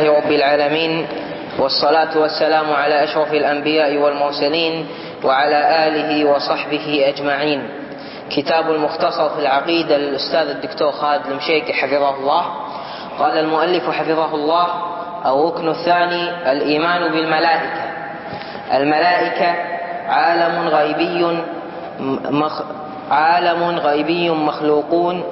لله رب العالمين والصلاة والسلام على أشرف الأنبياء والمرسلين وعلى آله وصحبه أجمعين. كتاب المختصر في العقيدة للأستاذ الدكتور خالد المشيكي حفظه الله. قال المؤلف حفظه الله الركن الثاني الإيمان بالملائكة. الملائكة عالم غيبي مخ عالم غيبي مخلوقون.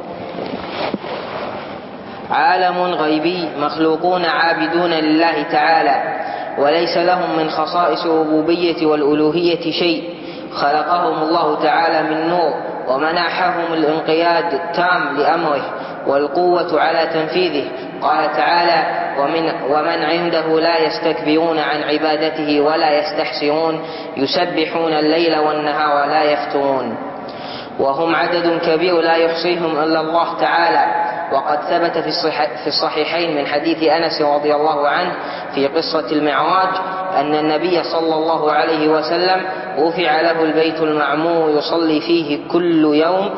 عالم غيبي مخلوقون عابدون لله تعالى وليس لهم من خصائص الربوبية والألوهية شيء. خلقهم الله تعالى من نور ومنحهم الانقياد التام لأمره والقوة على تنفيذه. قال تعالى ومن, ومن عنده لا يستكبرون عن عبادته ولا يستحسرون يسبحون الليل والنهار لا يفترون. وهم عدد كبير لا يحصيهم إلا الله تعالى. وقد ثبت في الصحيحين من حديث أنس رضي الله عنه في قصة المعراج أن النبي صلى الله عليه وسلم رفع له البيت المعمور يصلي فيه كل يوم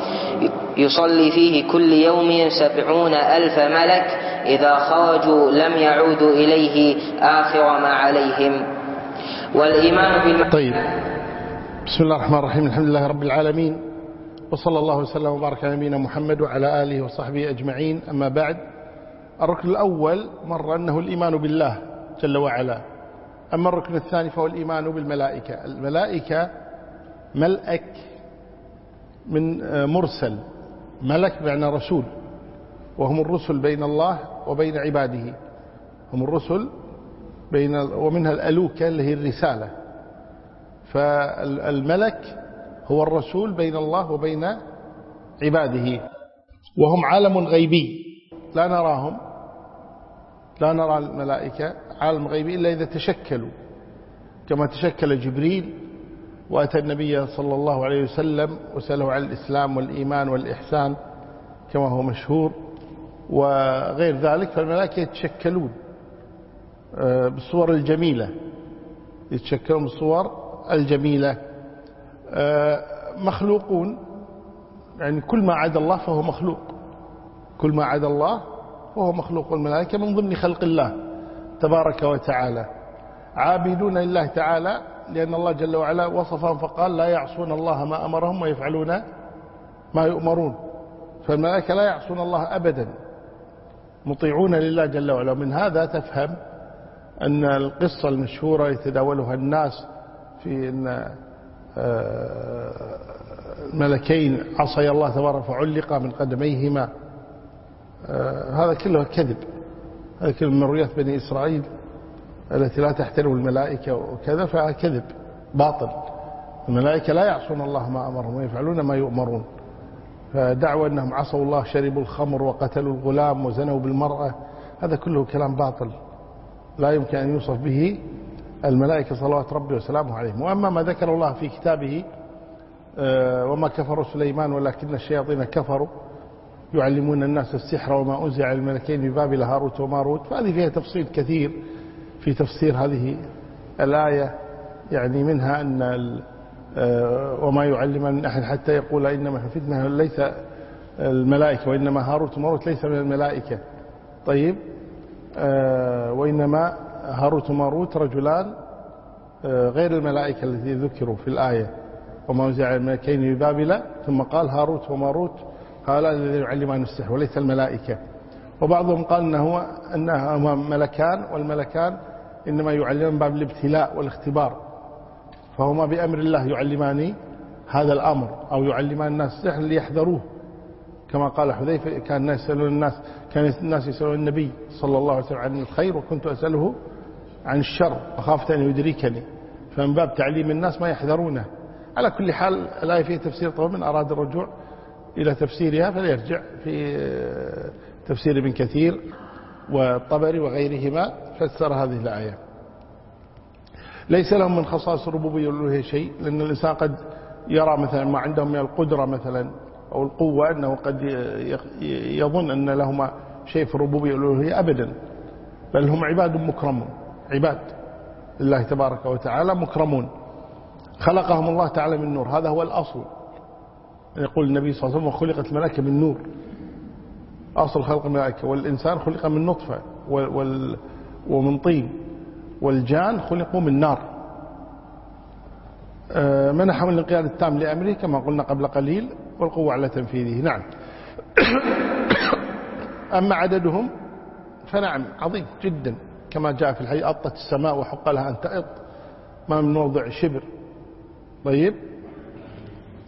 يصلي فيه كل يوم سبعون ألف ملك إذا خرجوا لم يعودوا إليه آخر ما عليهم. والإيمان بالم... طيب. بسم الله الرحمن الرحيم. الحمد لله رب العالمين. وصلى الله وسلم وبارك على نبينا محمد وعلى آله وصحبه أجمعين. أما بعد الركن الأول مر أنه الإيمان بالله جل وعلا. أما الركن الثاني فهو الإيمان بالملائكة. الملائكة ملأك من مرسل. ملك بمعنى رسول. وهم الرسل بين الله وبين عباده. هم الرسل بين ومنها الألوكة اللي هي الرسالة. فالملك هو الرسول بين الله وبين عباده وهم عالم غيبي. لا نراهم لا نرى الملائكة عالم غيبي إلا إذا تشكلوا. كما تشكل جبريل وأتى النبي صلى الله عليه وسلم وسأله عن الإسلام والإيمان والإحسان كما هو مشهور. وغير ذلك فالملائكة يتشكلون بالصور الجميلة. يتشكلون بالصور الجميلة. مخلوقون. يعني كل ما عدا الله فهو مخلوق. كل ما عدا الله فهو مخلوق. الملائكة من ضمن خلق الله تبارك وتعالى. عابدون لله تعالى لأن الله جل وعلا وصفهم فقال لا يعصون الله ما أمرهم ويفعلون ما يؤمرون. فالملائكة لا يعصون الله أبدا. مطيعون لله جل وعلا. من هذا تفهم أن القصة المشهورة يتداولها الناس في أن ملكين عصي الله تبارك فعلق من قدميهما. هذا كله كذب. هذا كله من رؤيات بني إسرائيل التي لا تحترم الملائكة وكذا فهذا كذب باطل. الملائكة لا يعصون الله ما أمرهم ويفعلون ما يؤمرون. فدعوى أنهم عصوا الله شربوا الخمر وقتلوا الغلام وزنوا بالمرأة. هذا كله كلام باطل. لا يمكن أن يوصف به الملائكة صلوات ربي وسلامه عليهم. وأما ما ذكر الله في كتابه وما كفر سليمان ولكن الشياطين كفروا يعلمون الناس السحر وما أنزع الملكين ببابل هاروت وماروت. فهذه فيها تفصيل كثير في تفسير هذه الآية يعني منها أن وما يعلم من أحد حتى يقول إنما فتنة ليس الملائكة وإنما هاروت وماروت ليس من الملائكة. طيب وإنما هاروت وماروت رجلان غير الملائكة الذي ذكروا في الآية. وما وزع الملكين ببابل ثم قال هاروت وماروت قال الذي يعلمان السحر وليس الملائكة. وبعضهم قال أنه أنهما ملكان والملكان إنما يعلمان باب الابتلاء والاختبار. فهما بأمر الله يعلمان هذا الأمر أو يعلمان الناس السحر ليحذروه. كما قال حذيفة كان الناس يسألون الناس كان الناس يسألون النبي صلى الله عليه وسلم عن الخير وكنت أسأله عن الشر وخافت أن يدركني. فمن باب تعليم الناس ما يحذرونه. على كل حال الآية فيه تفسير طبعا من أراد الرجوع إلى تفسيرها فليرجع في تفسير ابن كثير والطبري وغيرهما فسر هذه الآية. ليس لهم من خصائص الربوبية والألوهية شيء لأن الإنسان قد يرى مثلا ما عندهم من القدرة مثلا أو القوة أنه قد يظن أن لهما شيء في الربوبية والألوهية أبدا. بل هم عباد مكرمون. عباد لله تبارك وتعالى مكرمون. خلقهم الله تعالى من نور. هذا هو الأصل. يقول النبي صلى الله عليه وسلم وخلقت الملائكة من نور. أصل خلق الملائكة. والإنسان خلق من نطفة. ومن طين. والجان خلقوا من نار. آه، منحهم الانقياد التام لأمره كما قلنا قبل قليل. والقوة على تنفيذه. نعم. أما عددهم فنعم عظيم جدا. كما جاء في الحديث أطت السماء وحق لها أن تأط. ما من موضع شبر. طيب.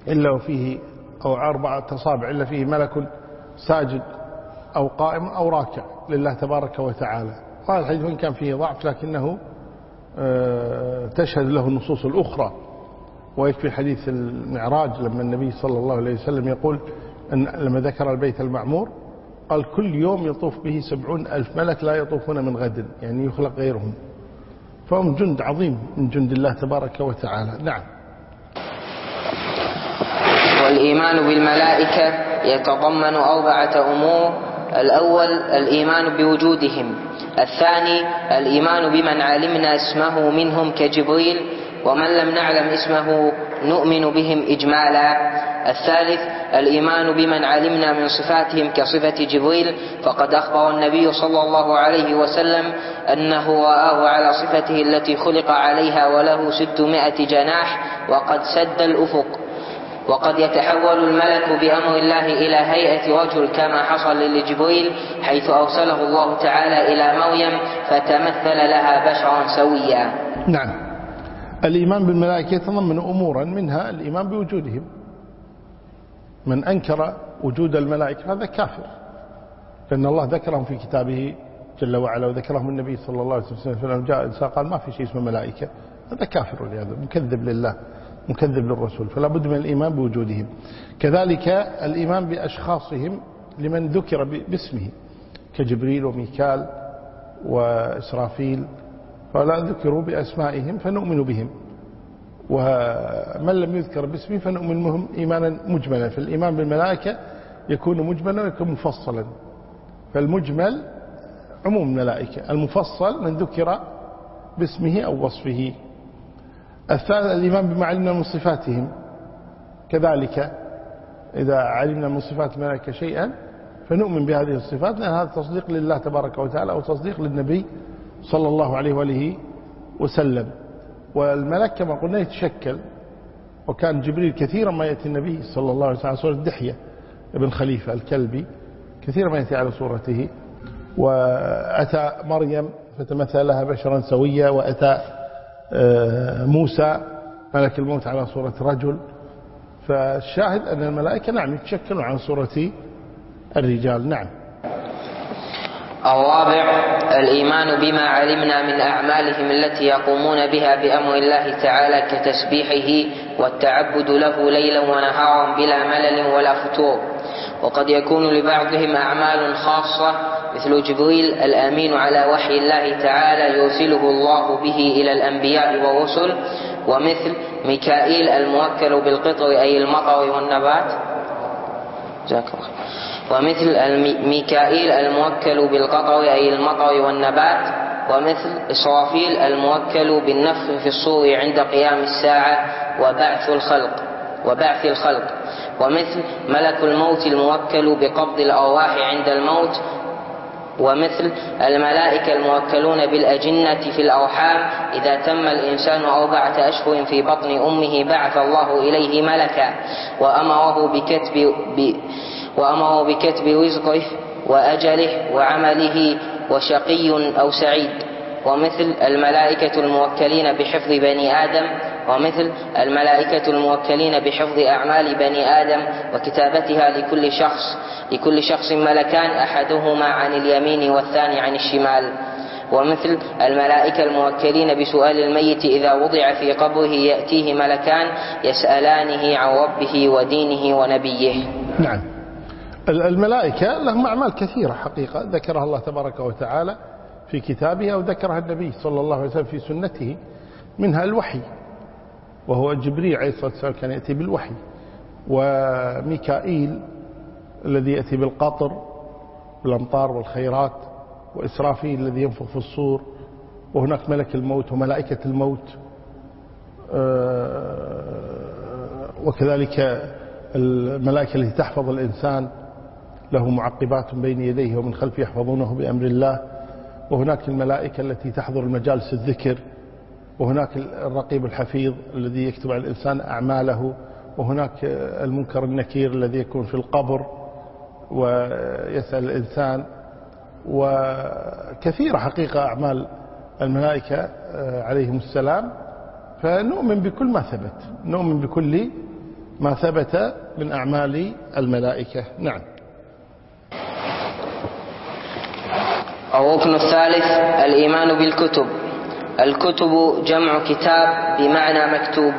إلا وفيه أو أربعة أصابع إلا فيه ملك ساجد أو قائم أو راكع لله تبارك وتعالى. هذا الحديث وإن كان فيه ضعف لكنه آه، تشهد له النصوص الأخرى. ويكفي حديث المعراج لما النبي صلى الله عليه وسلم يقول أن لما ذكر البيت المعمور قال كل يوم يطوف به سبعون ألف ملك لا يطوفون من غد يعني يخلق غيرهم. فهم جند عظيم من جند الله تبارك وتعالى. نعم. والإيمان بالملائكة يتضمن أربعة أمور. الأول الإيمان بوجودهم. الثاني الإيمان بمن علمنا اسمه منهم كجبريل. ومن لم نعلم اسمه نؤمن بهم إجمالا. الثالث الإيمان بمن علمنا من صفاتهم كصفة جبريل فقد أخبر النبي صلى الله عليه وسلم أنه رآه على صفته التي خلق عليها وله ستمائة جناح وقد سد الأفق. وقد يتحول الملك بأمر الله إلى هيئة رجل كما حصل لجبريل حيث أرسله الله تعالى إلى مريم فتمثل لها بشرا سويا. نعم. الإيمان بالملائكة يتضمن أمورا منها الإيمان بوجودهم. من أنكر وجود الملائكة هذا كافر. لأن الله ذكرهم في كتابه جل وعلا وذكرهم النبي صلى الله عليه وسلم. جاء إنسان قال ما في شيء اسمه ملائكة. هذا كافر ولهذا مكذب لله مكذب للرسول. فلا بد من الإيمان بوجودهم. كذلك الإيمان بأشخاصهم لمن ذكر باسمه كجبريل وميكال وإسرافيل. فلا ذكروا بأسمائهم فنؤمن بهم. ومن لم يذكر باسمه فنؤمن بهم إيمانا مجملا. فالإيمان بالملائكة يكون مجملا ويكون مفصلا. فالمجمل عموم الملائكة. المفصل من ذكر باسمه أو وصفه. الثالث الإيمان بما علمنا من صفاتهم. كذلك إذا علمنا من صفات الملائكة شيئا فنؤمن بهذه الصفات لأن هذا تصديق لله تبارك وتعالى أو تصديق للنبي صلى الله عليه وآله وسلم. والملك كما قلنا يتشكل وكان جبريل كثيرا ما يأتي النبي صلى الله عليه وسلم على صورة دحية ابن خليفة الكلبي كثيرا ما يأتي على صورته وأتى مريم فتمثل لها بشرا سويا وأتى آه، موسى ملك الموت على صورة رجل. فالشاهد أن الملائكة نعم يتشكلون عن صورة الرجال. نعم. الرابع الإيمان بما علمنا من أعمالهم التي يقومون بها بأمر الله تعالى كتسبيحه والتعبد له ليلا ونهارا بلا ملل ولا فتور. وقد يكون لبعضهم أعمال خاصة مثل جبريل الأمين على وحي الله تعالى يرسله الله به إلى الأنبياء والرسل ومثل ميكائيل الموكل بالقطر أي المطر والنبات. جزاك الله ومثل ميكائيل الموكل بالقطر أي المطر والنبات ومثل إسرافيل الموكل بالنفخ في الصور عند قيام الساعة وبعث الخلق وبعث الخلق. ومثل ملك الموت الموكل بقبض الأرواح عند الموت. ومثل الملائكة الموكلون بالأجنة في الأرحام إذا تم الإنسان أربعة أشهر في بطن أمه بعث الله إليه ملكا وأمره بكتب وأمره بكتب رزقه وأجله وعمله وشقي أو سعيد ومثل الملائكة الموكلين بحفظ بني آدم ومثل الملائكة الموكلين بحفظ أعمال بني آدم وكتابتها لكل شخص لكل شخص ملكان أحدهما عن اليمين والثاني عن الشمال. ومثل الملائكة الموكلين بسؤال الميت إذا وضع في قبره يأتيه ملكان يسألانه عن ربه ودينه ونبيه. نعم. الملائكة لهم أعمال كثيرة حقيقة ذكرها الله تبارك وتعالى في كتابه أو ذكرها النبي صلى الله عليه وسلم في سنته منها الوحي وهو جبريل عليه الصلاة والسلام كان يأتي بالوحي وميكائيل الذي يأتي بالقطر بالأمطار والخيرات وإسرافيل الذي ينفخ في الصور وهناك ملك الموت وملائكة الموت آه، وكذلك الملائكة التي تحفظ الإنسان. له معقبات بين يديه ومن خلفه يحفظونه بأمر الله. وهناك الملائكة التي تحضر المجالس الذكر. وهناك الرقيب الحفيظ الذي يكتب على الإنسان أعماله. وهناك المنكر النكير الذي يكون في القبر ويسأل الإنسان. وكثيرة حقيقة أعمال الملائكة آه، عليهم السلام. فنؤمن بكل ما ثبت. نؤمن بكل ما ثبت من أعمال الملائكة. نعم. الركن الثالث الإيمان بالكتب. الكتب جمع كتاب بمعنى مكتوب.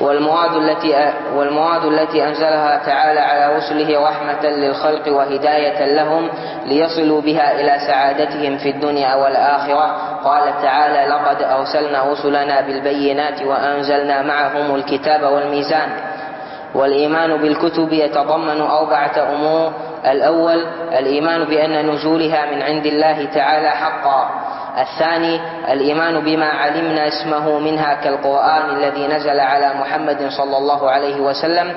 والمواد التي والمواد التي أنزلها تعالى على رسله رحمة للخلق وهداية لهم ليصلوا بها إلى سعادتهم في الدنيا والآخرة. قال تعالى لقد أرسلنا رسلنا بالبينات وأنزلنا معهم الكتاب والميزان. والإيمان بالكتب يتضمن أربعة أمور الأول الإيمان بأن نزولها من عند الله تعالى حقا. الثاني الإيمان بما علمنا اسمه منها كالقرآن الذي نزل على محمد صلى الله عليه وسلم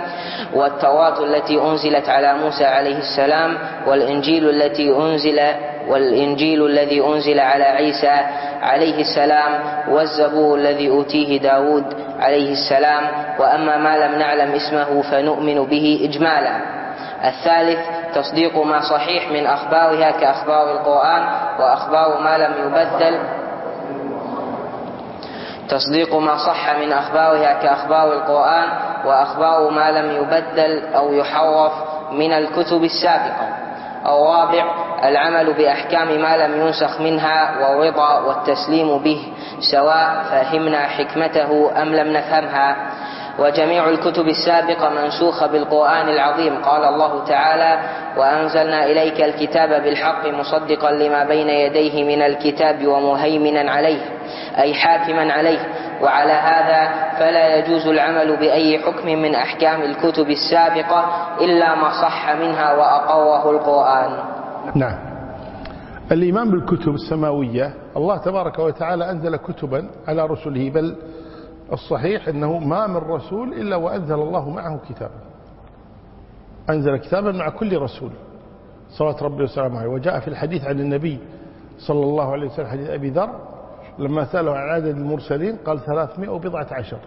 والتوراة التي أنزلت على موسى عليه السلام والإنجيل التي أنزل والإنجيل الذي أنزل على عيسى عليه السلام والزبور الذي أوتيه داود عليه السلام. وأما ما لم نعلم اسمه فنؤمن به إجمالا. الثالث تصديق ما صحيح من أخبارها كأخبار القرآن وأخبار ما لم يبدل. تصديق ما صح من أخبارها كأخبار القرآن وأخبار ما لم يبدل أو يحرف من الكتب السابقة. الرابع العمل بأحكام ما لم ينسخ منها والرضا والتسليم به سواء فهمنا حكمته أم لم نفهمها. وجميع الكتب السابقة منسوخة بالقرآن العظيم. قال الله تعالى وأنزلنا إليك الكتاب بالحق مصدقا لما بين يديه من الكتاب ومهيمنا عليه أي حاكما عليه. وعلى هذا فلا يجوز العمل بأي حكم من أحكام الكتب السابقة إلا ما صح منها وأقوه القرآن. نعم. الإيمان بالكتب السماوية الله تبارك وتعالى أنزل كتبا على رسله بل الصحيح أنه ما من رسول إلا وأنزل الله معه كتابا. أنزل كتابا مع كل رسول. صلوات ربي وسلامه عليه. وجاء في الحديث عن النبي صلى الله عليه وسلم حديث أبي ذر لما سأله عن عدد المرسلين قال 300 وبضعة عشر.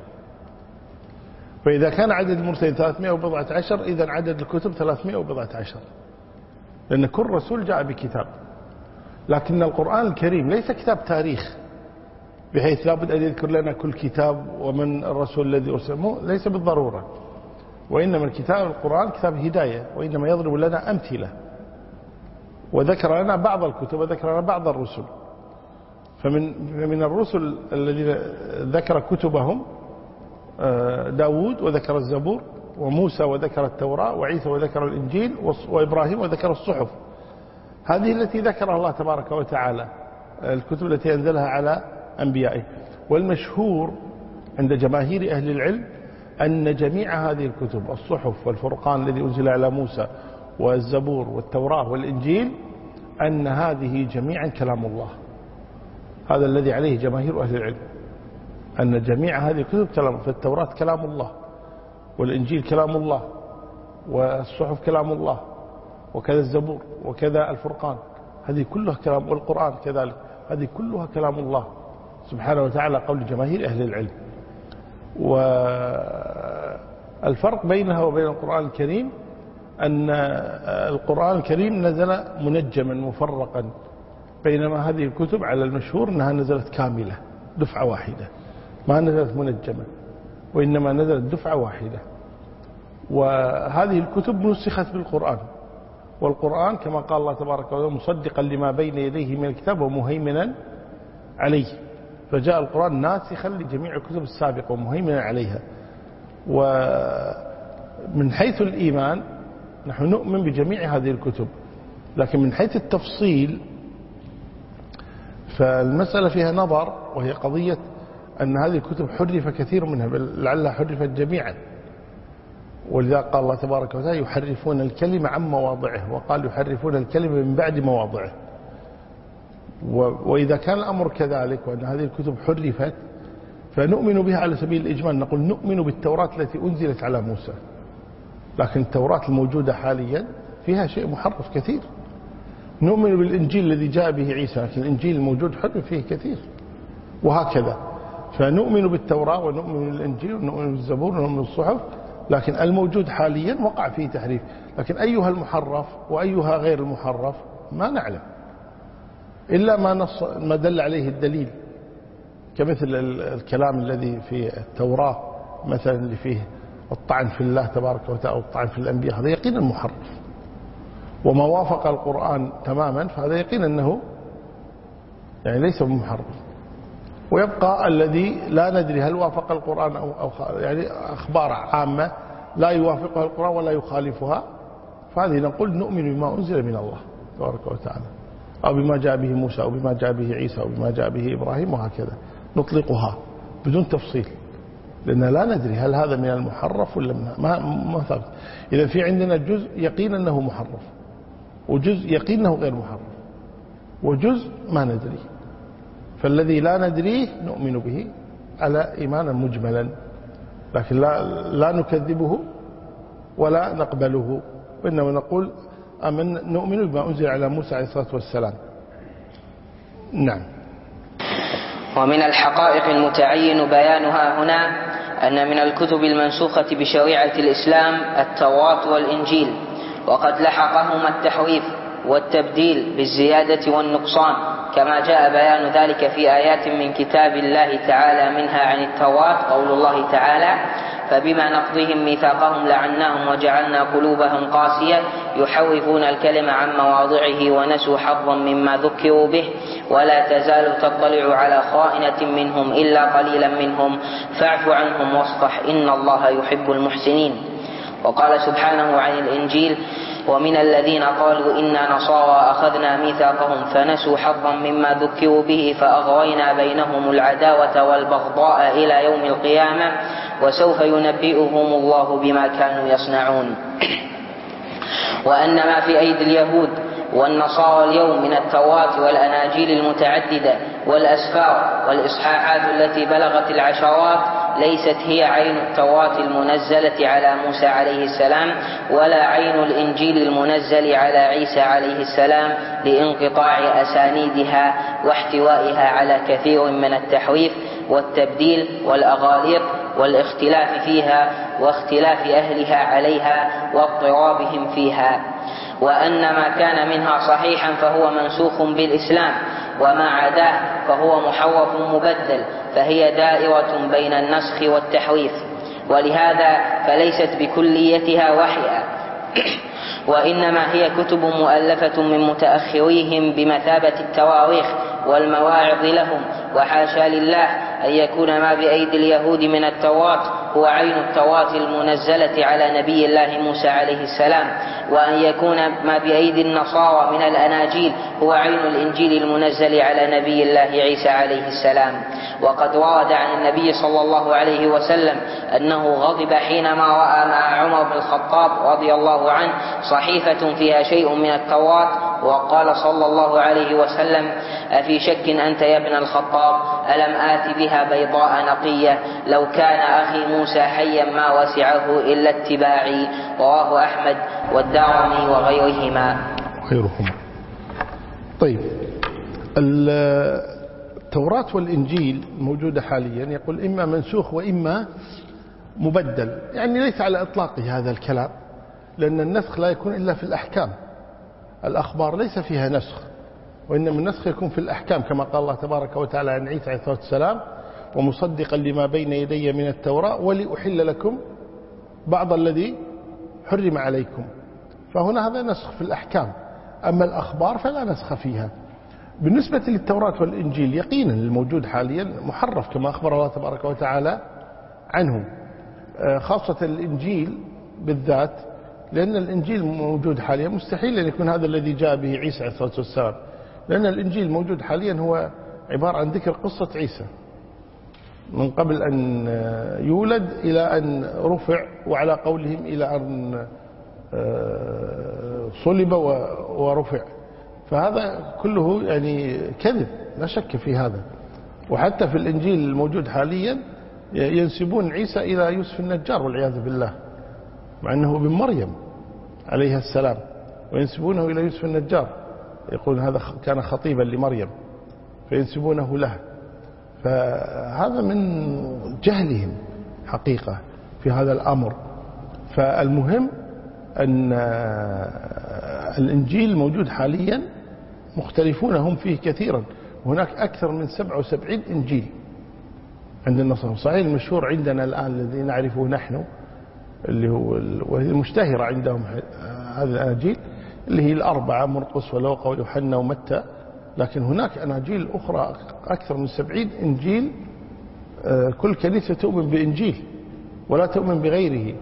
فإذا كان عدد المرسلين 300 وبضعة عشر إذا عدد الكتب 300 وبضعة عشر. لأن كل رسول جاء بكتاب. لكن القرآن الكريم ليس كتاب تاريخ. بحيث لابد أن يذكر لنا كل كتاب ومن الرسول الذي أرسله ليس بالضرورة. وإنما الكتاب القرآن كتاب هداية وإنما يضرب لنا أمثلة. وذكر لنا بعض الكتب وذكر لنا بعض الرسل. فمن من الرسل الذين ذكر كتبهم آه، داود وذكر الزبور وموسى وذكر التوراة وعيسى وذكر الإنجيل وإبراهيم وذكر الصحف. هذه التي ذكرها الله تبارك وتعالى الكتب التي أنزلها على أنبيائه. والمشهور عند جماهير أهل العلم أن جميع هذه الكتب الصحف والفرقان الذي أنزل على موسى والزبور والتوراة والإنجيل أن هذه جميعا كلام الله. هذا الذي عليه جماهير أهل العلم. أن جميع هذه الكتب كلام فالتوراة كلام الله والإنجيل كلام الله والصحف كلام الله وكذا الزبور وكذا الفرقان. هذه كلها كلام والقرآن كذلك. هذه كلها كلام الله. سبحانه وتعالى قول جماهير أهل العلم. والفرق بينها وبين القرآن الكريم أن القرآن الكريم نزل منجما مفرقا بينما هذه الكتب على المشهور أنها نزلت كاملة دفعة واحدة. ما نزلت منجمة وإنما نزلت دفعة واحدة. وهذه الكتب نسخت بالقرآن. والقرآن كما قال الله تبارك وتعالى مصدقا لما بين يديه من الكتاب ومهيمنا عليه. فجاء القرآن ناسخا لجميع الكتب السابقة ومهيمنا عليها. ومن حيث الإيمان نحن نؤمن بجميع هذه الكتب لكن من حيث التفصيل فالمسألة فيها نظر وهي قضية أن هذه الكتب حرف كثير منها بل لعلها حرفت جميعا. ولذا قال الله تبارك وتعالى يحرفون الكلمة عن مواضعه وقال يحرفون الكلمة من بعد مواضعه. وإذا كان الأمر كذلك وأن هذه الكتب حرفت فنؤمن بها على سبيل الإجمال. نقول نؤمن بالتوراة التي أنزلت على موسى. لكن التوراة الموجودة حاليا فيها شيء محرف كثير. نؤمن بالإنجيل الذي جاء به عيسى لكن الإنجيل الموجود حرف فيه كثير. وهكذا. فنؤمن بالتوراة ونؤمن بالإنجيل ونؤمن بالزبور ونؤمن بالصحف لكن الموجود حاليا وقع فيه تحريف. لكن أيها المحرف وأيها غير المحرف ما نعلم. إلا ما, نص ما دل عليه الدليل كمثل الكلام الذي في التوراة مثلا اللي فيه الطعن في الله تبارك وتعالى والطعن في الأنبياء هذا يقين المحرف وما وافق القرآن تماما فهذا يقين أنه يعني ليس بمحرف. ويبقى الذي لا ندري هل وافق القرآن أو, أو يعني أخبار عامة لا يوافقها القرآن ولا يخالفها فهذه نقول نؤمن بما أنزل من الله تبارك وتعالى. أو بما جاء به موسى أو بما جاء به عيسى أو بما جاء به إبراهيم وهكذا. نطلقها بدون تفصيل لأن لا ندري هل هذا من المحرف ولا من ما ما ثبت إذا في عندنا جزء يقين أنه محرف وجزء يقين أنه غير محرف وجزء ما ندري. فالذي لا ندريه نؤمن به على إيمانا مجملا لكن لا, لا نكذبه ولا نقبله. وإنما نقول أمن نؤمن بما أنزل على موسى عليه الصلاة والسلام. نعم. ومن الحقائق المتعين بيانها هنا أن من الكتب المنسوخة بشريعة الإسلام التوراة والإنجيل وقد لحقهما التحويف والتبديل بالزيادة والنقصان كما جاء بيان ذلك في آيات من كتاب الله تعالى منها عن التوراة قول الله تعالى فبما نقضهم ميثاقهم لعناهم وجعلنا قلوبهم قاسية يحوفون الكلم عن مواضعه ونسوا حظا مما ذكروا به ولا تزال تطلع على خائنة منهم إلا قليلا منهم. فاعف عنهم واصفح إن الله يحب المحسنين. وقال سبحانه عن الإنجيل ومن الذين قالوا إنا نصارى أخذنا ميثاقهم فنسوا حظا مما ذكروا به فأغوينا بينهم العداوة والبغضاء إلى يوم القيامة. وسوف ينبئهم الله بما كانوا يصنعون. وأن ما في أيدي اليهود والنصارى اليوم من التوراة والأناجيل المتعددة والأسفار والإصحاحات التي بلغت العشرات ليست هي عين التوراة المنزلة على موسى عليه السلام ولا عين الإنجيل المنزل على عيسى عليه السلام لانقطاع أسانيدها واحتوائها على كثير من التحويف والتبديل والأغاليق والاختلاف فيها واختلاف أهلها عليها واضطرابهم فيها. وأن ما كان منها صحيحا فهو منسوخ بالإسلام وما عداه فهو محوف مبدل فهي دائرة بين النسخ والتحويف ولهذا فليست بكليتها وحيا وإنما هي كتب مؤلفة من متأخريهم بمثابة التواريخ والمواعظ لهم وحاشا لله أن يكون ما بأيدي اليهود من التوراة هو عين التوراة المنزلة على نبي الله موسى عليه السلام وأن يكون ما بأيدي النصارى من الأناجيل هو عين الإنجيل المنزل على نبي الله عيسى عليه السلام. وقد ورد عن النبي صلى الله عليه وسلم أنه غضب حينما رأى مع عمر بن الخطاب رضي الله عنه صحيفة فيها شيء من التوراة وقال صلى الله عليه وسلم أفي شك أنت يا ابن الخطاب؟ ألم آت بها بيضاء نقية. لو كان أخي موسى حيا ما وسعه إلا اتباعي. رواه أحمد والدارمي وغيرهما. غيرهما طيب التوراة والإنجيل موجودة حاليا. يقول إما منسوخ وإما مبدل. يعني ليس على إطلاقه هذا الكلام لأن النسخ لا يكون إلا في الأحكام. الأخبار ليس فيها نسخ وإنما النسخ يكون في الأحكام كما قال الله تبارك وتعالى عن عيسى عليه الصلاة والسلام ومصدقا لما بين يدي من التوراة ولأحل لكم بعض الذي حرم عليكم. فهنا هذا نسخ في الأحكام. أما الأخبار فلا نسخ فيها. بالنسبة للتوراة والإنجيل يقينا الموجود حاليا محرف كما أخبر الله تبارك وتعالى عنه. آه، خاصة الإنجيل بالذات لأن الإنجيل موجود حاليا. مستحيل أن يكون هذا الذي جاء به عيسى عليه الصلاة والسلام. لأن الإنجيل موجود حاليا هو عبارة عن ذكر قصة عيسى. من قبل أن يولد إلى أن رفع وعلى قولهم إلى أن آه، صلب ورفع. فهذا كله يعني كذب لا شك في هذا. وحتى في الإنجيل الموجود حاليا ينسبون عيسى إلى يوسف النجار والعياذ بالله مع أنه ابن مريم عليها السلام وينسبونه إلى يوسف النجار. يقول هذا كان خطيبا لمريم فينسبونه له. فهذا من جهلهم حقيقة في هذا الأمر. فالمهم أن الإنجيل موجود حاليا مختلفون هم فيه كثيرا. هناك أكثر من 77 إنجيل عند النصارى صحيح المشهور عندنا الآن الذي نعرفه نحن اللي هو وهي المشتهرة عندهم هذه الأناجيل اللي هي الأربعة مرقس ولوقا ويوحنا ومتى. لكن هناك أناجيل أخرى أكثر من سبعين إنجيل آه، كل كنيسة تؤمن بإنجيل ولا تؤمن بغيره.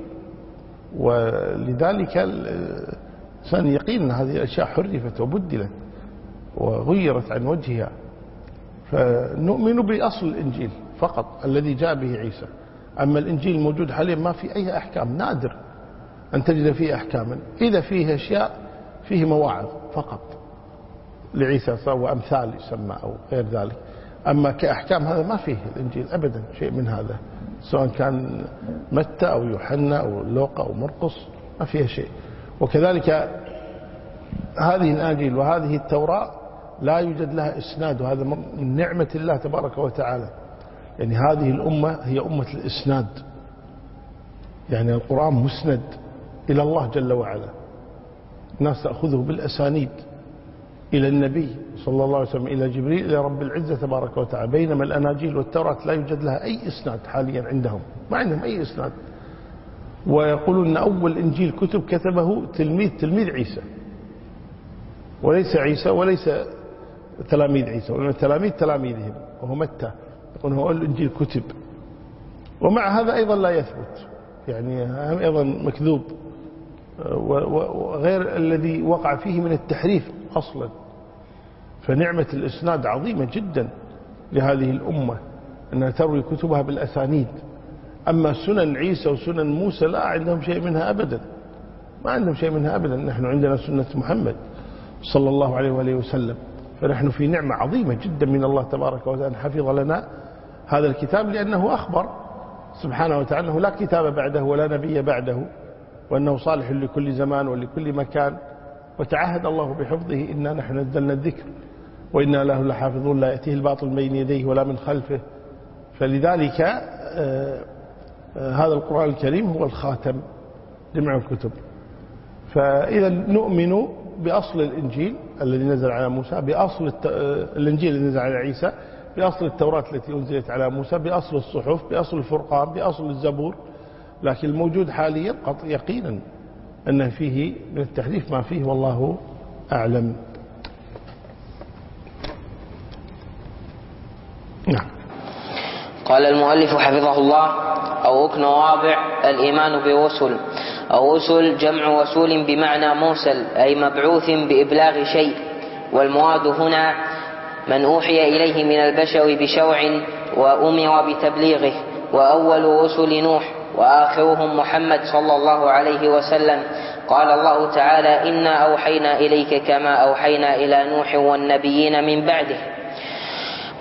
ولذلك الإنسان يقين أن هذه الأشياء حرفت وبدلت وغيرت عن وجهها. فنؤمن بأصل الإنجيل فقط الذي جاء به عيسى. أما الإنجيل الموجود حاليا ما في أي أحكام نادر أن تجد فيه أحكاما. إذا فيه أشياء فيه مواعظ فقط. لعيسى وأمثال يسمى أو غير ذلك. أما كأحكام هذا ما فيه الإنجيل أبدا شيء من هذا. سواء كان متى أو يوحنا أو لوقا أو مرقس ما فيها شيء. وكذلك هذه الأناجيل وهذه التوراة لا يوجد لها إسناد وهذا من نعمة الله تبارك وتعالى. يعني هذه الأمة هي أمة الإسناد. يعني القرآن مسند إلى الله جل وعلا. الناس تأخذه بالأسانيد. إلى النبي صلى الله عليه وسلم إلى جبريل إلى رب العزة تبارك وتعالى. بينما الأناجيل والتوراة لا يوجد لها أي إسناد حاليا عندهم. ما عندهم أي إسناد. ويقولون أن أول إنجيل كتب كتبه تلميذ تلميذ عيسى. وليس عيسى وليس تلاميذ عيسى وإنما تلاميذ تلاميذهم. وهو متى يقول هو الإنجيل كتب. ومع هذا أيضا لا يثبت. يعني أيضا مكذوب. وغير الذي وقع فيه من التحريف أصلا. فنعمة الإسناد عظيمة جدا لهذه الأمة أنها تروي كتبها بالأسانيد. أما سنن عيسى وسنن موسى لا عندهم شيء منها أبدا. ما عندهم شيء منها أبدا. نحن عندنا سنة محمد صلى الله عليه وآله وسلم. فنحن في نعمة عظيمة جدا من الله تبارك وتعالى. حفظ لنا هذا الكتاب لأنه أخبر سبحانه وتعالى أنه لا كتاب بعده ولا نبي بعده وأنه صالح لكل زمان ولكل مكان. وتعهد الله بحفظه إنا نحن نزلنا الذكر. وإنا له لحافظون لا يأتيه الباطل بين يديه ولا من خلفه. فلذلك آه، آه، هذا القرآن الكريم هو الخاتم جمع الكتب. فإذا نؤمن بأصل الإنجيل الذي نزل على موسى بأصل آه، الإنجيل الذي نزل على عيسى بأصل التوراة التي أنزلت على موسى بأصل الصحف بأصل الفرقان بأصل الزبور. لكن الموجود حاليا قط يقينا أن فيه من التحريف ما فيه والله أعلم. قال المؤلف حفظه الله أو ركن رابع الإيمان برسل الرسل جمع وسول بمعنى موسل أي مبعوث بإبلاغ شيء. والمراد هنا من أوحي إليه من البشر بشرع وأمر بتبليغه وأول رسل نوح وآخرهم محمد صلى الله عليه وسلم. قال الله تعالى إنا أوحينا إليك كما أوحينا إلى نوح والنبيين من بعده.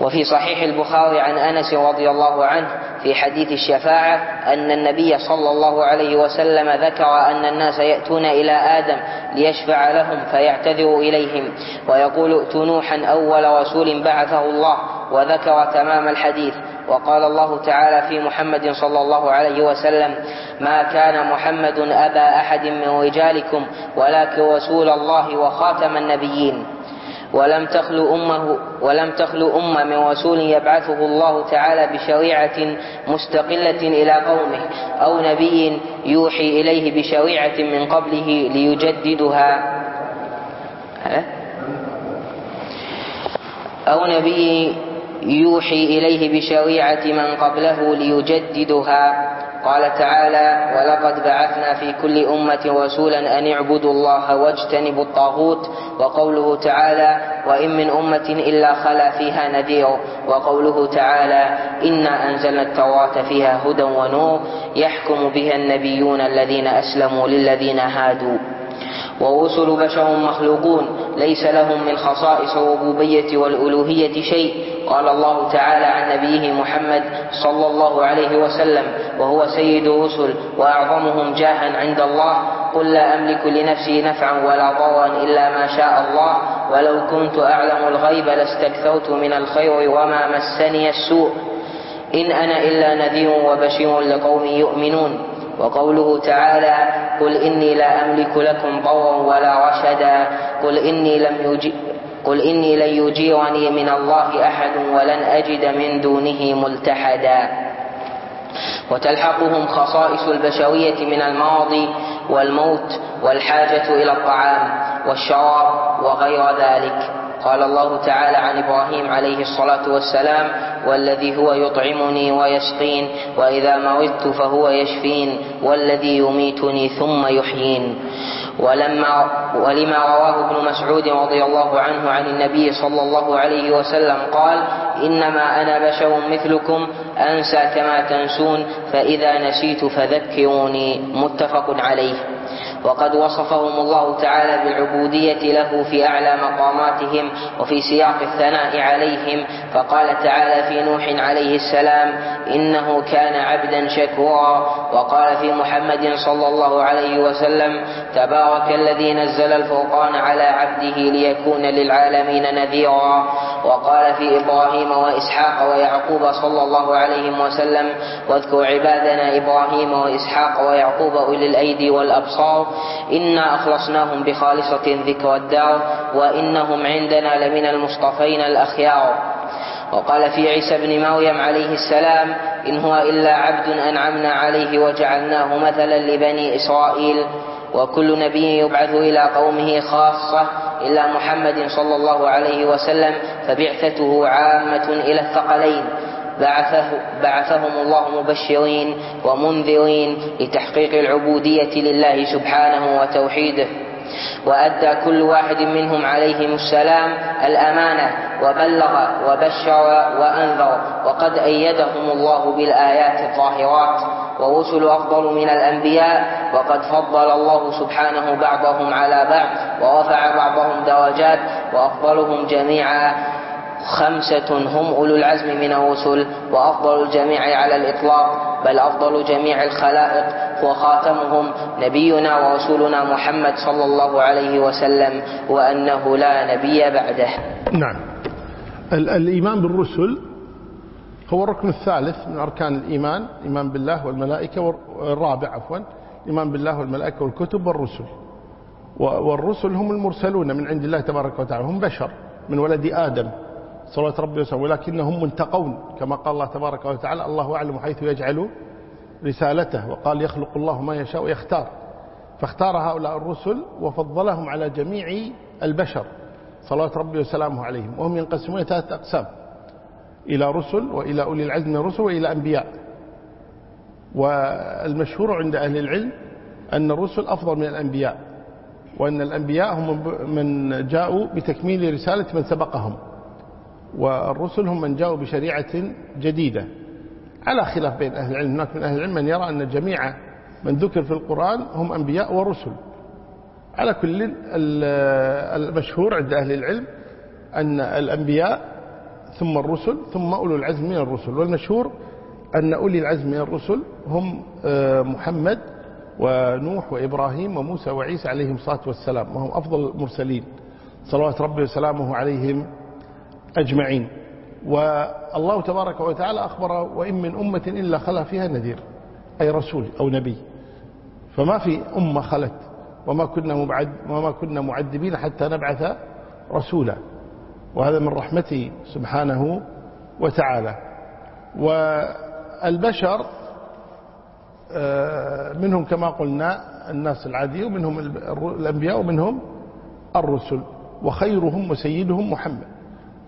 وفي صحيح البخاري عن أنس رضي الله عنه في حديث الشفاعة أن النبي صلى الله عليه وسلم ذكر أن الناس يأتون إلى آدم ليشفع لهم فيعتذر إليهم ويقول ائت نوحا أول رسول بعثه الله وذكر تمام الحديث وقال الله تعالى في محمد صلى الله عليه وسلم ما كان محمد أبا أحد من رجالكم ولكن رسول الله وخاتم النبيين ولم تخلو أمه ولم تخلو أمة من رسول يبعثه الله تعالى بشريعة مستقلة إلى قومه أو نبي يوحي إليه بشريعة من قبله ليجددها. أو نبي يوحي إليه بشريعة من قبله ليجددها. قال تعالى ولقد بعثنا في كل أمة رسولا أن اعبدوا الله واجتنبوا الطاغوت وقوله تعالى وإن من أمة إلا خلا فيها نذير وقوله تعالى إنا أنزلنا التوراة فيها هدى ونور يحكم بها النبيون الذين أسلموا للذين هادوا ورسل بشر مخلوقون ليس لهم من خصائص الربوبية والألوهية شيء. قال الله تعالى عن نبيه محمد صلى الله عليه وسلم وهو سيد الرسل وأعظمهم جاها عند الله. قل لا أملك لنفسي نفعا ولا ضرا إلا ما شاء الله. ولو كنت أعلم الغيب لاستكثرت من الخير وما مسني السوء. إن أنا إلا نذير وبشير لقوم يؤمنون. وقوله تعالى قل إني لا أملك لكم ضرا ولا رشدا قل إني لم يجي قل إني لن يجيرني من الله أحد ولن أجد من دونه ملتحدا. وتلحقهم خصائص البشوية من الماضي والموت والحاجة إلى الطعام والشراب وغير ذلك. قال الله تعالى عن إبراهيم عليه الصلاة والسلام والذي هو يطعمني ويسقين وإذا مرضت فهو يشفين والذي يميتني ثم يحيين. ولما ولما رواه ابن مسعود رضي الله عنه عن النبي صلى الله عليه وسلم قال إنما أنا بشر مثلكم أنسى كما تنسون فإذا نسيت فذكروني. متفق عليه. وقد وصفهم الله تعالى بالعبودية له في أعلى مقاماتهم وفي سياق الثناء عليهم فقال تعالى في نوح عليه السلام إنه كان عبدا شكورا. وقال في محمد صلى الله عليه وسلم تبارك الذي نزل الفرقان على عبده ليكون للعالمين نذيرا. وقال في إبراهيم وإسحاق ويعقوب صلى الله عليه وسلم واذكر عبادنا إبراهيم وإسحاق ويعقوب أولي الأيدي والأبصار إنا أخلصناهم بخالصة ذكر الدار وإنهم عندنا لمن المصطفين الأخيار وقال في عيسى بن مريم عليه السلام إن هو إلا عبد أنعمنا عليه وجعلناه مثلا لبني إسرائيل وكل نبي يبعث إلى قومه خاصة إلا محمد صلى الله عليه وسلم فبعثته عامة إلى الثقلين بعثه بعثهم الله مبشرين ومنذرين لتحقيق العبودية لله سبحانه وتوحيده. وأدى كل واحد منهم عليهم السلام الأمانة وبلغ وبشر وأنذر وقد أيدهم الله بالآيات الظاهرات ورسل أفضل من الأنبياء وقد فضل الله سبحانه بعضهم على بعض ورفع بعضهم درجات وأفضلهم جميعا. خمسة هم أولو العزم من الرسل وأفضل الجميع على الإطلاق بل أفضل جميع الخلائق وخاتمهم نبينا ورسولنا محمد صلى الله عليه وسلم وأنه لا نبي بعده. نعم. الإيمان بالرسل هو الركن الثالث من أركان الإيمان إيمان بالله والملائكة والرابع عفوا إيمان بالله والملائكة والكتب والرسل. والرسل هم المرسلون من عند الله تبارك وتعالى هم بشر من ولد آدم. صلوات ربي وسلم ولكنهم منتقون كما قال الله تبارك وتعالى الله أعلم حيث يجعل رسالته. وقال يخلق الله ما يشاء ويختار. فاختار هؤلاء الرسل وفضلهم على جميع البشر. صلوات ربي وسلامه عليهم. وهم ينقسمون ثلاثة أقسام إلى رسل وإلى أولي العزم من الرسل وإلى أنبياء. والمشهور عند أهل العلم أن الرسل أفضل من الأنبياء وأن الأنبياء هم من جاءوا بتكميل رسالة من سبقهم. والرسل هم من جاءوا بشريعة جديدة. على خلاف بين أهل العلم هناك من أهل العلم من يرى أن جميع من ذكر في القرآن هم أنبياء ورسل. على كل المشهور عند أهل العلم أن الأنبياء ثم الرسل ثم أولو العزم من الرسل. والمشهور أن أولي العزم من الرسل هم آه، محمد ونوح وإبراهيم وموسى وعيسى عليهم الصلاة والسلام وهم أفضل المرسلين. صلوات ربي وسلامه عليهم. أجمعين. والله تبارك وتعالى أخبر وإن من أمة إلا خلا فيها نذير أي رسول أو نبي. فما في أمة خلت وما كنا, مبعد وما كنا معذبين حتى نبعث رسولا. وهذا من رحمته سبحانه وتعالى. والبشر آه، منهم كما قلنا الناس العادية ومنهم الأنبياء ومنهم الرسل. وخيرهم وسيدهم محمد.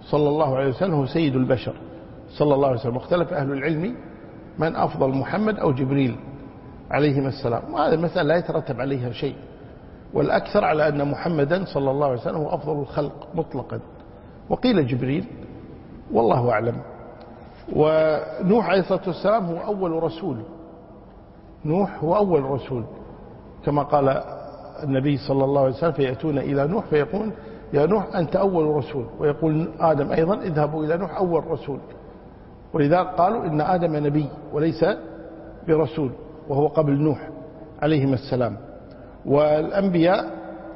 صلى الله عليه وسلم هو سيد البشر. صلى الله عليه وسلم. واختلف أهل العلم من أفضل محمد أو جبريل عليهما السلام. وهذا المسألة لا يترتب عليها شيء. والأكثر على أن محمدا صلى الله عليه وسلم هو أفضل الخلق مطلقا. وقيل جبريل والله أعلم. ونوح عليه الصلاة والسلام هو أول رسول. نوح هو أول رسول. كما قال النبي صلى الله عليه وسلم فيأتون إلى نوح فيقول يا نوح أنت أول رسول. ويقول آدم أيضا اذهبوا إلى نوح أول رسول. ولذا قالوا إن آدم نبي وليس برسول وهو قبل نوح عليهما السلام. والأنبياء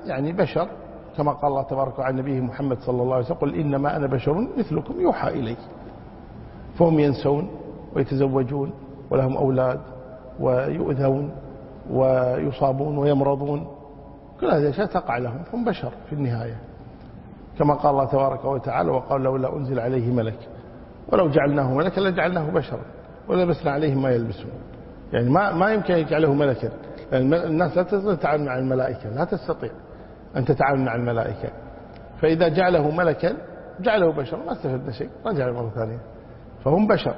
يعني بشر كما قال الله تبارك عن نبيه محمد صلى الله عليه وسلم قل إنما أنا بشر مثلكم يوحى إلي. فهم ينسون ويتزوجون ولهم أولاد ويؤذون ويصابون ويمرضون. كل هذه الأشياء تقع لهم هم بشر في النهاية. كما قال الله تبارك وتعالى وقال لولا أنزل عليه ملك ولو جعلناه ملكا لجعلناه بشرا ولبسنا عليهم ما يلبسون. يعني ما ما يمكن يجعله ملكا. الناس لا تتعامل مع الملائكة لا تستطيع أن تتعامل مع الملائكة. فإذا جعله ملكا جعله بشرا ما استفدنا شيء رجع مرة ثانية. فهم بشر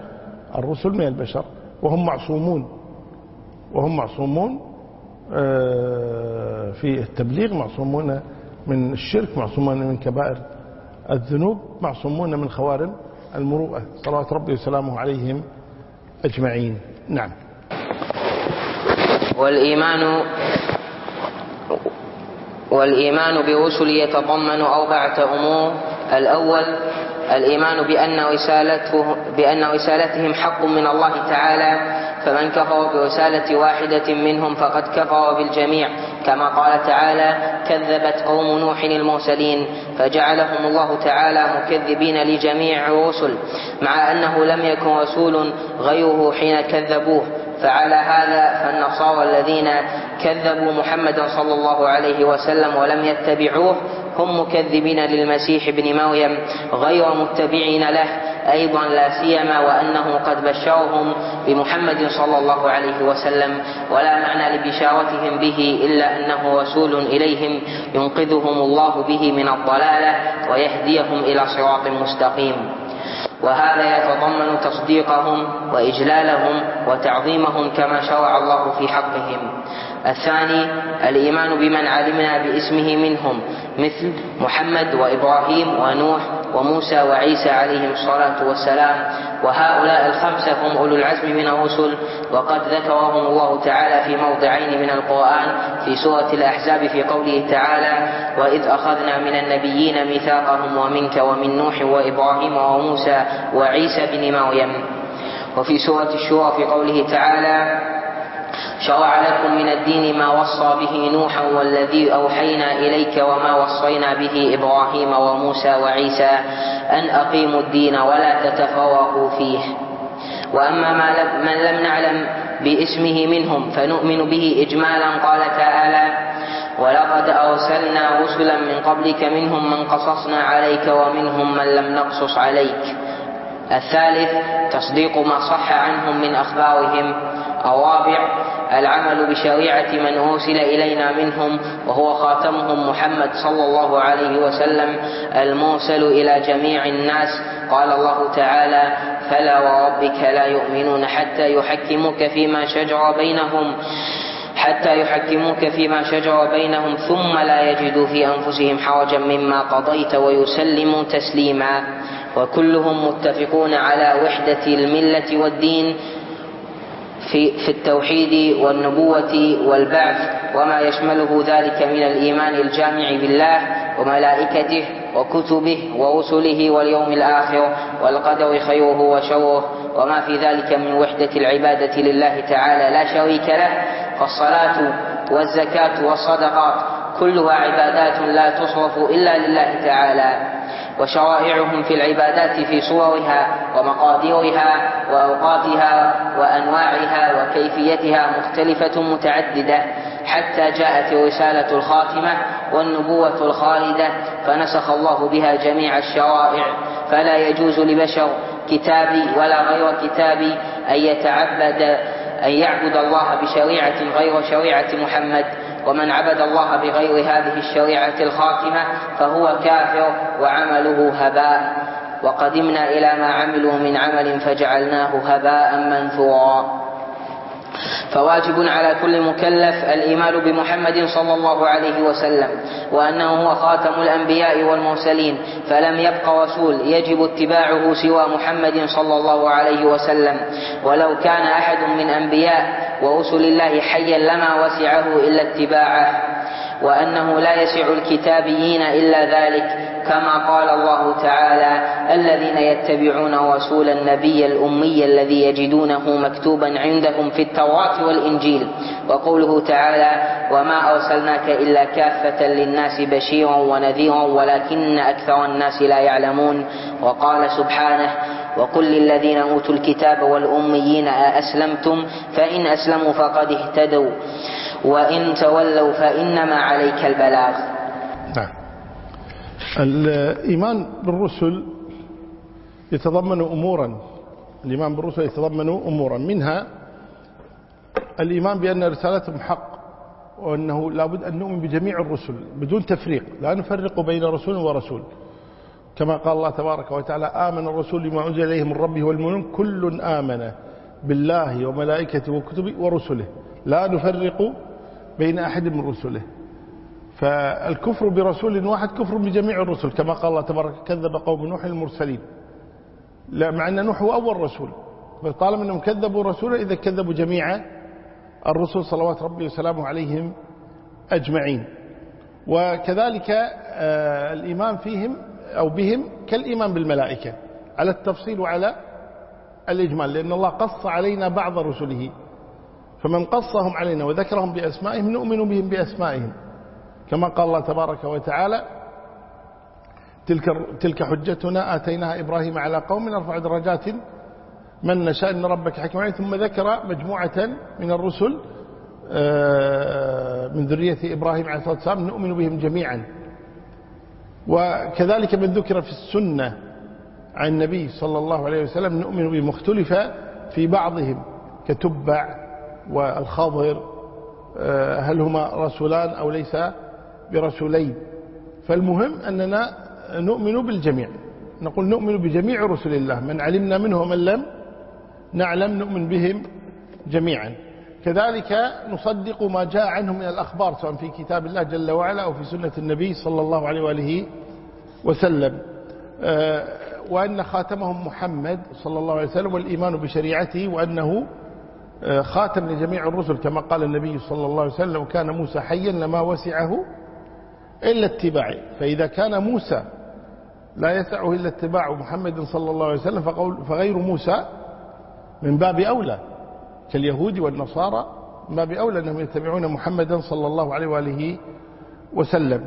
الرسل من البشر وهم معصومون. وهم معصومون آه، في التبليغ معصومون من الشرك معصومون من كبائر الذنوب معصومون من خوارم المروءة صلوات ربي وسلامه عليهم أجمعين. نعم. والإيمان والإيمان برسل يتضمن أربعة أمور. الأول الإيمان بأن رسالته بأن رسالتهم حق من الله تعالى فمن كفر برسالة واحدة منهم فقد كفر بالجميع. كما قال تعالى كذبت قوم نوح المرسلين فجعلهم الله تعالى مكذبين لجميع الرسل مع أنه لم يكن رسول غيره حين كذبوه. فعلى هذا فالنصارى الذين كذبوا محمدا صلى الله عليه وسلم ولم يتبعوه هم مكذبين للمسيح ابن مريم غير متبعين له. أيضا لا سيما وأنه قد بشرهم بمحمد صلى الله عليه وسلم ولا معنى لبشارتهم به إلا أنه رسول إليهم ينقذهم الله به من الضلالة ويهديهم إلى صراط مستقيم. وهذا يتضمن تصديقهم وإجلالهم وتعظيمهم كما شرع الله في حقهم. الثاني الإيمان بمن علمنا باسمه منهم مثل محمد وإبراهيم ونوح وموسى وعيسى عليهم الصلاة والسلام وهؤلاء الخمسة هم أولو العزم من الرسل وقد ذكرهم الله تعالى في موضعين من القرآن في سورة الأحزاب في قوله تعالى وإذ أخذنا من النبيين ميثاقهم ومنك ومن نوح وإبراهيم وموسى وعيسى بن مريم وفي سورة الشورى في قوله تعالى شرع لكم من الدين ما وصى به نوحا والذي أوحينا إليك وما وصينا به إبراهيم وموسى وعيسى أن أقيموا الدين ولا تتفرقوا فيه. وأما ما لم من لم نعلم باسمه منهم فنؤمن به إجمالا. قال تعالى ولقد أرسلنا رسلا من قبلك منهم من قصصنا عليك ومنهم من لم نقصص عليك. الثالث تصديق ما صح عنهم من أخبارهم. الرابع العمل بشريعة من أرسل إلينا منهم وهو خاتمهم محمد صلى الله عليه وسلم المرسل إلى جميع الناس. قال الله تعالى فلا وربك لا يؤمنون حتى يحكموك فيما شجر بينهم حتى يحكموك فيما شجر بينهم ثم لا يجدوا في أنفسهم حرجا مما قضيت ويسلموا تسليما. وكلهم متفقون على وحدة الملة والدين في, في التوحيد والنبوة والبعث وما يشمله ذلك من الإيمان الجامع بالله وملائكته وكتبه ورسله واليوم الآخر والقدر خيره وشره وما في ذلك من وحدة العبادة لله تعالى لا شريك له فالصلاة والزكاة والصدقات كلها عبادات لا تصرف إلا لله تعالى وشرائعهم في العبادات في صورها ومقاديرها وأوقاتها وأنواعها وكيفيتها مختلفة متعددة حتى جاءت الرسالة الخاتمة والنبوة الخالدة فنسخ الله بها جميع الشرائع. فلا يجوز لبشر كتابي ولا غير كتابي أن يتعبد أن يعبد الله بشريعة غير شريعة محمد. ومن عبد الله بغير هذه الشريعة الخاتمة فهو كافر وعمله هباء. وقدمنا إلى ما عملوا من عمل فجعلناه هباء منثورا. فواجب على كل مكلف الإيمان بمحمد صلى الله عليه وسلم وأنه هو خاتم الأنبياء والمرسلين فلم يبق رسول يجب اتباعه سوى محمد صلى الله عليه وسلم. ولو كان أحد من أنبياء ورسل الله حيا لما وسعه إلا اتباعه وأنه لا يسع الكتابيين إلا ذلك كما قال الله تعالى الذين يتبعون رسول النبي الأمي الذي يجدونه مكتوبا عندهم في التوراة والإنجيل. وقوله تعالى وما أرسلناك إلا كافة للناس بشيرا ونذيرا ولكن أكثر الناس لا يعلمون. وقال سبحانه وقل للذين أوتوا الكتاب والأميين أأسلمتم؟ فإن أسلموا فقد اهتدوا وإن تولوا فإنما عليك البلاغ. الإيمان بالرسل يتضمن أمورا. الإيمان بالرسل يتضمن أمورا. منها الإيمان بأن رسالتهم حق وأنه لابد أن نؤمن بجميع الرسل بدون تفريق. لا نفرق بين رسول ورسول. كما قال الله تبارك وتعالى آمن الرسول لما أنزل إليه من ربه والمؤمنون. كل آمن بالله وملائكته وكتبه ورسله. لا نفرق بين أحد من رسله. فالكفر برسول واحد كفر بجميع الرسل كما قال الله تبارك كذب قوم نوح المرسلين. لا مع أن نوح هو أول رسول طالما أنهم كذبوا رسولا إذا كذبوا جميع الرسل صلوات ربي وسلامه عليهم أجمعين. وكذلك آه، الإيمان فيهم أو بهم كالإيمان بالملائكة على التفصيل وعلى الإجمال لأن الله قص علينا بعض رسله. فمن قصهم علينا وذكرهم بأسمائهم نؤمن بهم بأسمائهم. كما قال الله تبارك وتعالى تلك, تلك حجتنا آتيناها إبراهيم على قوم نرفع درجات من نشاء إن ربك عليه ثم ذكر مجموعة من الرسل آه، من ذرية إبراهيم عليه الصلاة والسلام نؤمن بهم جميعا. وكذلك من ذكر في السنة عن النبي صلى الله عليه وسلم نؤمن به مختلفة في بعضهم كتبع والخضر آه، هل هما رسولان أو ليس برسولين. فالمهم أننا نؤمن بالجميع. نقول نؤمن بجميع رسل الله. من علمنا منه ومن لم نعلم نؤمن بهم جميعا. كذلك نصدق ما جاء عنهم من الأخبار سواء في كتاب الله جل وعلا أو في سنة النبي صلى الله عليه وآله وسلم. آه، وأن خاتمهم محمد صلى الله عليه وسلم والإيمان بشريعته وأنه آه، خاتم لجميع الرسل كما قال النبي صلى الله عليه وسلم كان موسى حيا لما وسعه إلا اتباعي. فإذا كان موسى لا يسعه إلا اتباع محمد صلى الله عليه وسلم فغير موسى من باب أولى. كاليهود والنصارى من باب أولى أنهم يتبعون محمدا صلى الله عليه وآله وسلم.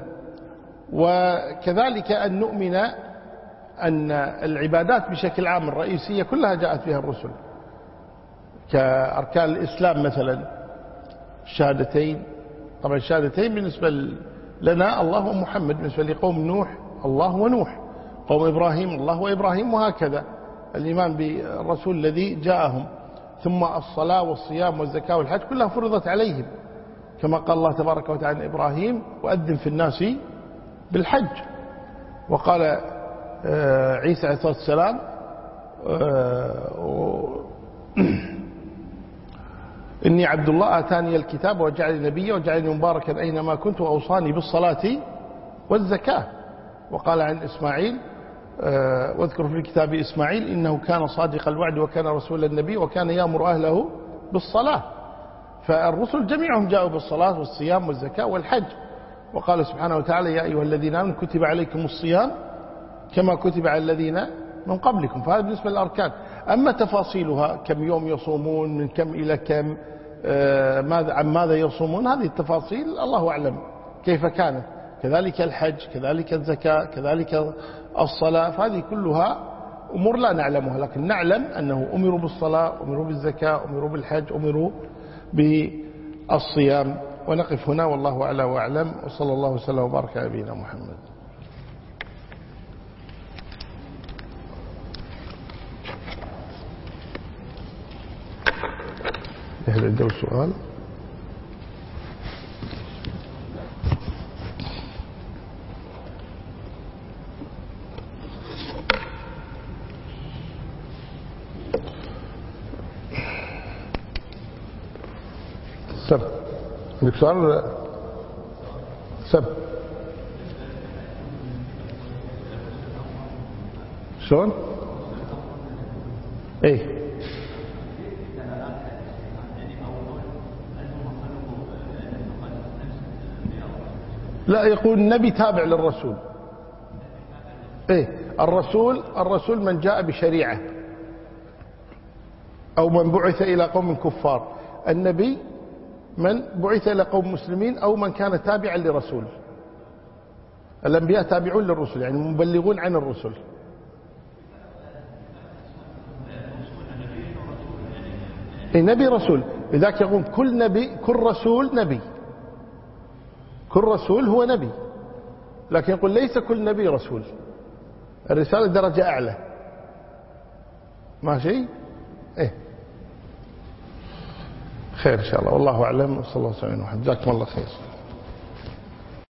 وكذلك أن نؤمن أن العبادات بشكل عام الرئيسية كلها جاءت فيها الرسل. كأركان الإسلام مثلا الشهادتين طبعا الشهادتين بالنسبة لنا الله ومحمد بالنسبة لقوم نوح الله ونوح. قوم إبراهيم الله وإبراهيم وهكذا. الإيمان بالرسول الذي جاءهم. ثم الصلاة والصيام والزكاة والحج كلها فرضت عليهم. كما قال الله تبارك وتعالى عن إبراهيم وأذن في الناس بالحج. وقال آه، عيسى عليه الصلاة والسلام آه، إني عبد الله آتاني الكتاب وجعلني نبيا وجعلني مباركا أينما كنت وأوصاني بالصلاة والزكاة. وقال عن إسماعيل آه، واذكر في الكتاب إسماعيل إنه كان صادق الوعد وكان رسول النبي وكان يأمر أهله بالصلاة. فالرسل جميعهم جاءوا بالصلاة والصيام والزكاة والحج. وقال سبحانه وتعالى يا أيها الذين آمنوا كتب عليكم الصيام كما كتب على الذين من قبلكم. فهذا بالنسبة للأركان. أما تفاصيلها كم يوم يصومون من كم إلى كم ماذا عن ماذا يصومون؟ هذه التفاصيل الله أعلم. كيف كانت؟ كذلك الحج كذلك الزكاة كذلك الصلاة فهذه كلها أمور لا نعلمها لكن نعلم أنه أمروا بالصلاة أمروا بالزكاة أمروا بالحج أمروا بالصيام. ونقف هنا والله أعلى وأعلم وصلى الله وسلم وبارك على نبينا محمد. هل عنده سؤال. سب. عندك سؤال سب. شلون؟ إيه. لا يقول النبي تابع للرسول. إيه الرسول الرسول من جاء بشريعة أو من بعث إلى قوم كفار. النبي من بعث إلى قوم مسلمين أو من كان تابعا لرسول. الأنبياء تابعون للرسل يعني مبلغون عن الرسل. إيه نبي رسول. لذلك يقول كل نبي كل رسول نبي. كل رسول هو نبي. لكن يقول ليس كل نبي رسول. الرسالة درجة أعلى. ماشي؟ إيه. خير إن شاء الله. والله أعلم. وصلى الله وسلم جزاكم الله خير.